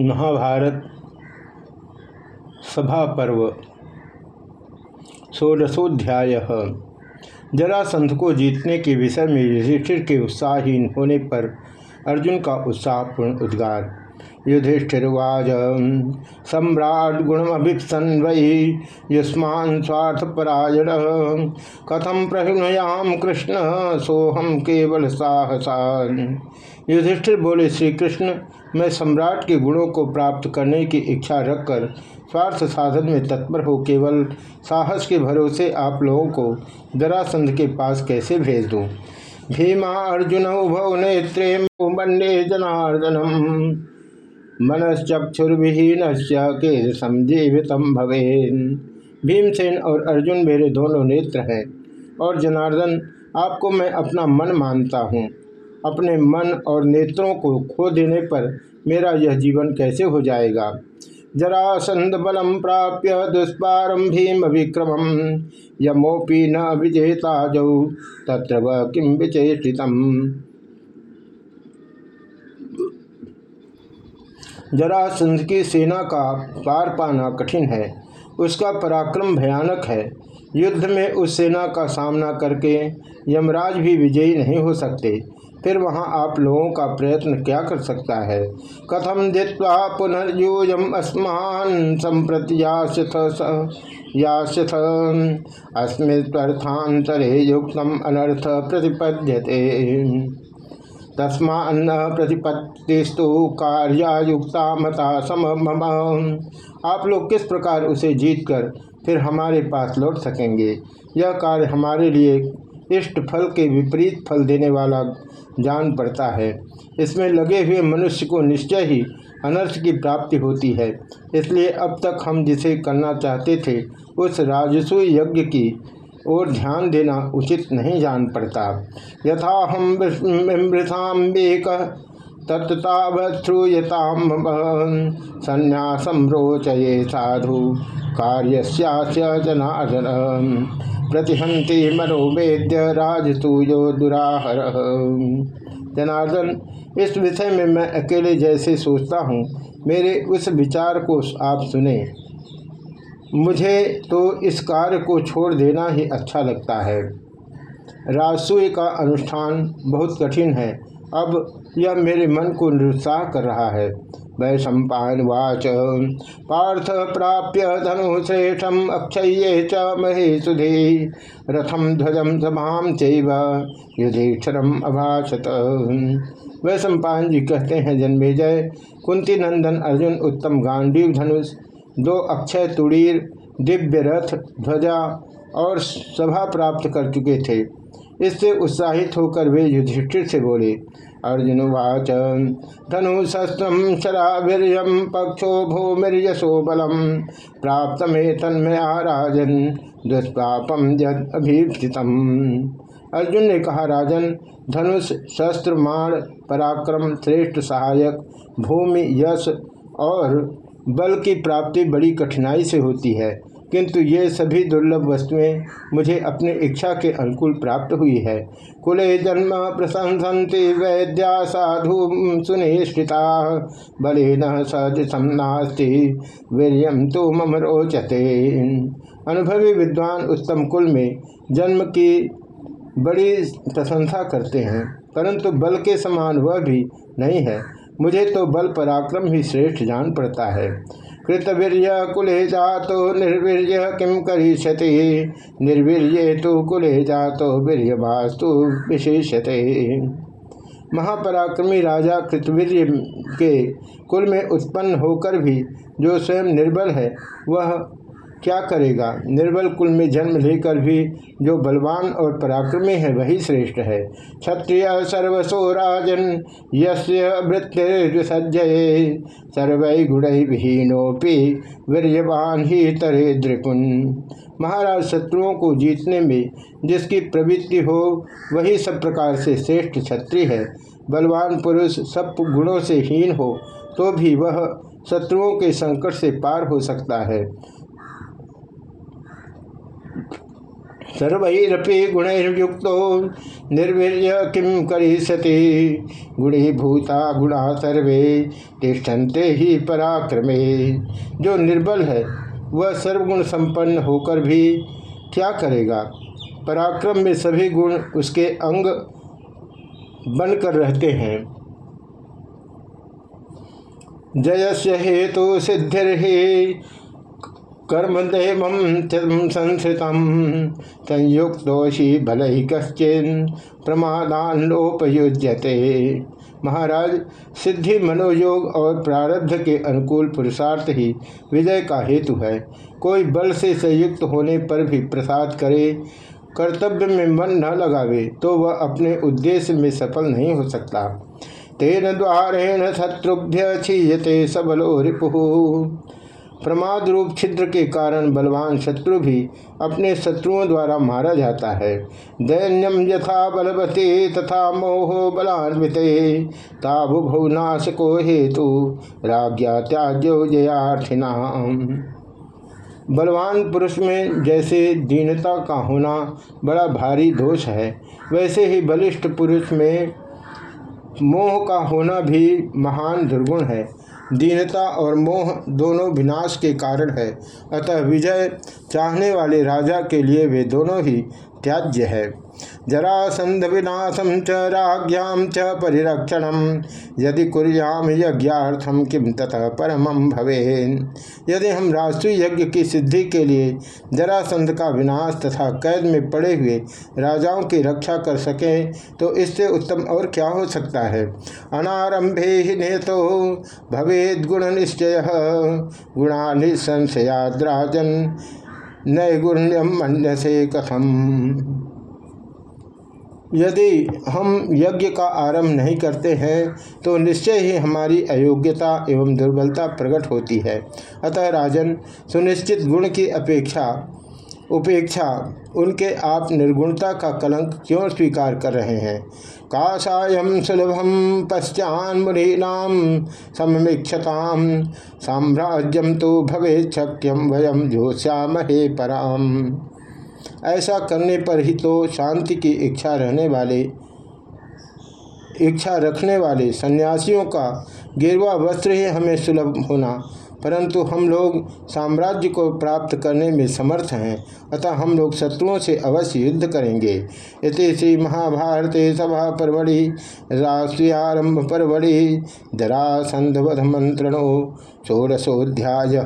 महाभारत सभा पर्व षोडशोध्याय जरासंध को जीतने के विषय में युधिष्ठिर के उत्साहहीन होने पर अर्जुन का उत्साहपूर्ण उद्गार युधिष्ठिर्वाज। सम्राट गुणमभिप्सन वै युष्मान स्वार्थपरायण। कथम प्रहृणयाम कृष्ण सोहम केवल साहसा युधिष्ठिर बोले श्री कृष्ण मैं सम्राट के गुणों को प्राप्त करने की इच्छा रखकर स्वार्थ साधन में तत्पर हो। केवल साहस के भरोसे आप लोगों को जरासंध के पास कैसे भेज दूँ? भीमा अर्जुन, उभौ नेत्रे मंडे जनार्दनम। मनश्चक्षुर्विहीन के संजीवित भवे भीमसेन और अर्जुन मेरे दोनों नेत्र हैं। और जनार्दन, आपको मैं अपना मन मानता हूँ। अपने मन और नेत्रों को खो देने पर मेरा यह जीवन कैसे हो जाएगा? जरासंध बलम प्राप्य दुष्पारम भीम विक्रम। यमोपी न विजेता जौ, तत्र किम विचेषितम जरासंध की सेना का पार पाना कठिन है, उसका पराक्रम भयानक है। युद्ध में उस सेना का सामना करके यमराज भी विजयी नहीं हो सकते, फिर वहाँ आप लोगों का प्रयत्न क्या कर सकता है? कथम जित्वा पुनर्यूयम अस्मान संप्रति यास्यथ अस्मृर्थांतरे युक्त अनर्थ प्रतिपद्यते। तस्मान्न प्रतिपत्तिस्तु कार्यायुक्ता मता सम आप लोग किस प्रकार उसे जीतकर फिर हमारे पास लौट सकेंगे? यह कार्य हमारे लिए इष्ट फल के विपरीत फल देने वाला जान पड़ता है। इसमें लगे हुए मनुष्य को निश्चय ही अनर्थ की प्राप्ति होती है। इसलिए अब तक हम जिसे करना चाहते थे, उस राजस्व यज्ञ की और ध्यान देना उचित नहीं जान पड़ता। यथा हम वृथाम्बेक तत्तावश्रूयताम संन्यासम रोचये साधु कार्य जनार्दन प्रतिहंति मनोवेद्य राजसूयो दुराहर। जनार्दन, इस विषय में मैं अकेले जैसे सोचता हूँ। मेरे उस विचार को आप सुने। मुझे तो इस कार्य को छोड़ देना ही अच्छा लगता है। राजसूय का अनुष्ठान बहुत कठिन है। अब यह मेरे मन को निरुत्साह कर रहा है। वै सम्पावाच पार्थ प्राप्य धनु श्रेष्ठम अक्षय च महे सुधे। रथम ध्वजम सभाम चैव युधिक्षरम अभाषत। वह सम्पान जी कहते हैं, जन्मेजय। कुंती नंदन अर्जुन उत्तम गांडीव धनुष दो अक्षय तुड़ीर, दिव्य रथ, ध्वजा और सभा प्राप्त कर चुके थे। इससे उत्साहित होकर वे युधिष्ठिर से बोले, अर्जुन वाच धनुशस्त्रम शरावीर पक्षो भूमिर्यशो बलम प्राप्त में तन्मया राजन दुष्पापम जद अर्जुन ने कहा, राजन, धनुष, शस्त्र माण पराक्रम, श्रेष्ठ सहायक, भूमि, यश और बल की प्राप्ति बड़ी कठिनाई से होती है, किंतु ये सभी दुर्लभ वस्तुएँ मुझे अपनी इच्छा के अनुकूल प्राप्त हुई है। कुले जन्म प्रशंसन्ति वैद्या साधु सुनिश्चिता बले न सदृशम नास्ति वीरियम तो मम रोचते। अनुभवी विद्वान उत्तम कुल में जन्म की बड़ी प्रशंसा करते हैं, परंतु बल के समान वह भी नहीं है। मुझे तो बल पराक्रम ही श्रेष्ठ जान पड़ता है। कृतवीर्य कुले जातो, निर्वीर्य किम करिष्यति? निर्वीर्य तो कुले जातो, वीर्यवास्तु विशेषते महापराक्रमी राजा कृतवीर्य के कुल में उत्पन्न होकर भी जो स्वयं निर्बल है, वह क्या करेगा? निर्बल कुल में जन्म लेकर भी जो बलवान और पराक्रमी है, वही श्रेष्ठ है। क्षत्रिय सर्वसो राजन, यस्य वृत्तिर्विसज्जये सर्व गुण विहीनोपि वीरवान ही तरे द्रिपुन। महाराज शत्रुओं को जीतने में जिसकी प्रवृत्ति हो, वही सब प्रकार से श्रेष्ठ क्षत्रिय है। बलवान पुरुष सब गुणों से हीन हो तो भी वह शत्रुओं के संकट से पार हो सकता है। सर्वैरपि गुणैर्युक्त, निर्वीर्य किम करिष्यति? गुणीभूता गुणा सर्वे तिष्ठन्ते ही पराक्रमे। जो निर्बल है, वह सर्वगुण संपन्न होकर भी क्या करेगा? पराक्रम में सभी गुण उसके अंग बनकर रहते हैं। जयस्य हेतु सिद्धिर्हि कर्मदेव संस्कृत संयुक्तोषि भल ही कश्चिन प्रमादान लोपयुज्यते। महाराज सिद्धि मनोयोग और प्रारब्ध के अनुकूल पुरुषार्थ ही विजय का हेतु है। कोई बल से संयुक्त होने पर भी प्रसाद करे, कर्तव्य में मन न लगावे तो वह अपने उद्देश्य में सफल नहीं हो सकता। तेन द्वारेण शत्रुभ्य क्षीयते सबलो रिपु। प्रमाद रूप छिद्र के कारण बलवान शत्रु भी अपने शत्रुओं द्वारा मारा जाता है। दैन्यम यथा बलवते तथा मोहो बलान्वित। ताबुभुनाश को हेतु राज्ञा त्याज्यो जयार्थिना बलवान पुरुष में जैसे दीनता का होना बड़ा भारी दोष है, वैसे ही बलिष्ठ पुरुष में मोह का होना भी महान दुर्गुण है। दीनता और मोह दोनों विनाश के कारण है। अतः विजय चाहने वाले राजा के लिए वे दोनों ही त्याज्य है। जरासंध विनाशम च राज्ञाम च परिरक्षणम यदि कुरियाम यज्ञार्थम किम ततः परम भवे यदि हम राष्ट्रीय यज्ञ की सिद्धि के लिए जरासंध का विनाश तथा कैद में पड़े हुए राजाओं की रक्षा कर सकें तो इससे उत्तम और क्या हो सकता है? अनारंभे ही नेतो। भवेद गुण निश्चय। गुणा निसंशयाद्राजन नैगुण्यम मन से कथम। यदि हम यज्ञ का आरंभ नहीं करते हैं तो निश्चय ही हमारी अयोग्यता एवं दुर्बलता प्रकट होती है। अतः राजन, सुनिश्चित गुण की अपेक्षा उपेक्षा। उनके आप निर्गुणता का कलंक क्यों स्वीकार कर रहे हैं? काषायम सुलभम पश्चान मुनीनाम समीक्षताम साम्राज्यम तो भवे शक्यम वयम जोश्यामहे पराम ऐसा करने पर ही तो शांति की इच्छा रहने वाले इच्छा रखने वाले सन्यासियों का गिरवा वस्त्र ही हमें सुलभ होना परंतु हम लोग साम्राज्य को प्राप्त करने में समर्थ हैं। अतः हम लोग शत्रुओं से अवश्य युद्ध करेंगे। इति श्री महाभारत सभा परवड़ी राष्ट्रीयारंभ परवड़ी जरासंधवध मंत्रणों षोड़शोध्याय